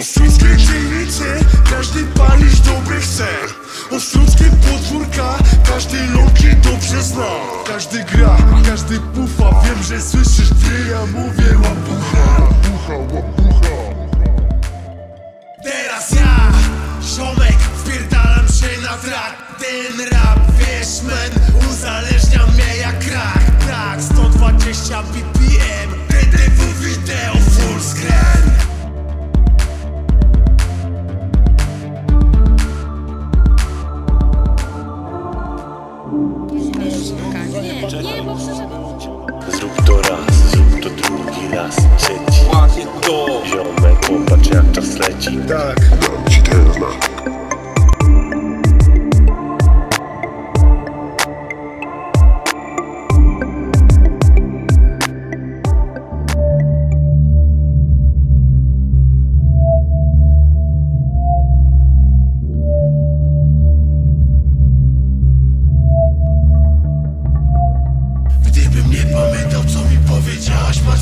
Ostruckie dzielnice, każdy palić dobre chce. Ostruckie podwórka, każdy loki dobrze zna. Każdy gra, każdy pufa, wiem, że słyszysz gdy ja mówię łapucha Łapucha, łapucha Teraz ja, ziomek, wpierdalam się na trak Ten rap, wiesz men, uzależnia Zrób to raz, zrób to drugi raz, trzeci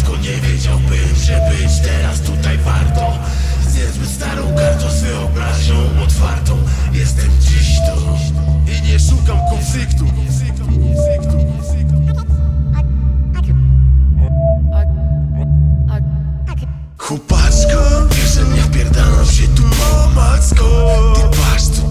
Matko nie wiedziałbym, że być teraz tutaj warto. Zjedzmy starą kartą z wyobraźnią otwartą. Jestem dziś tu I nie szukam konfliktu. Chłopaczko, wiesz, że nie wpierdalam się tu po Ty patrz tu,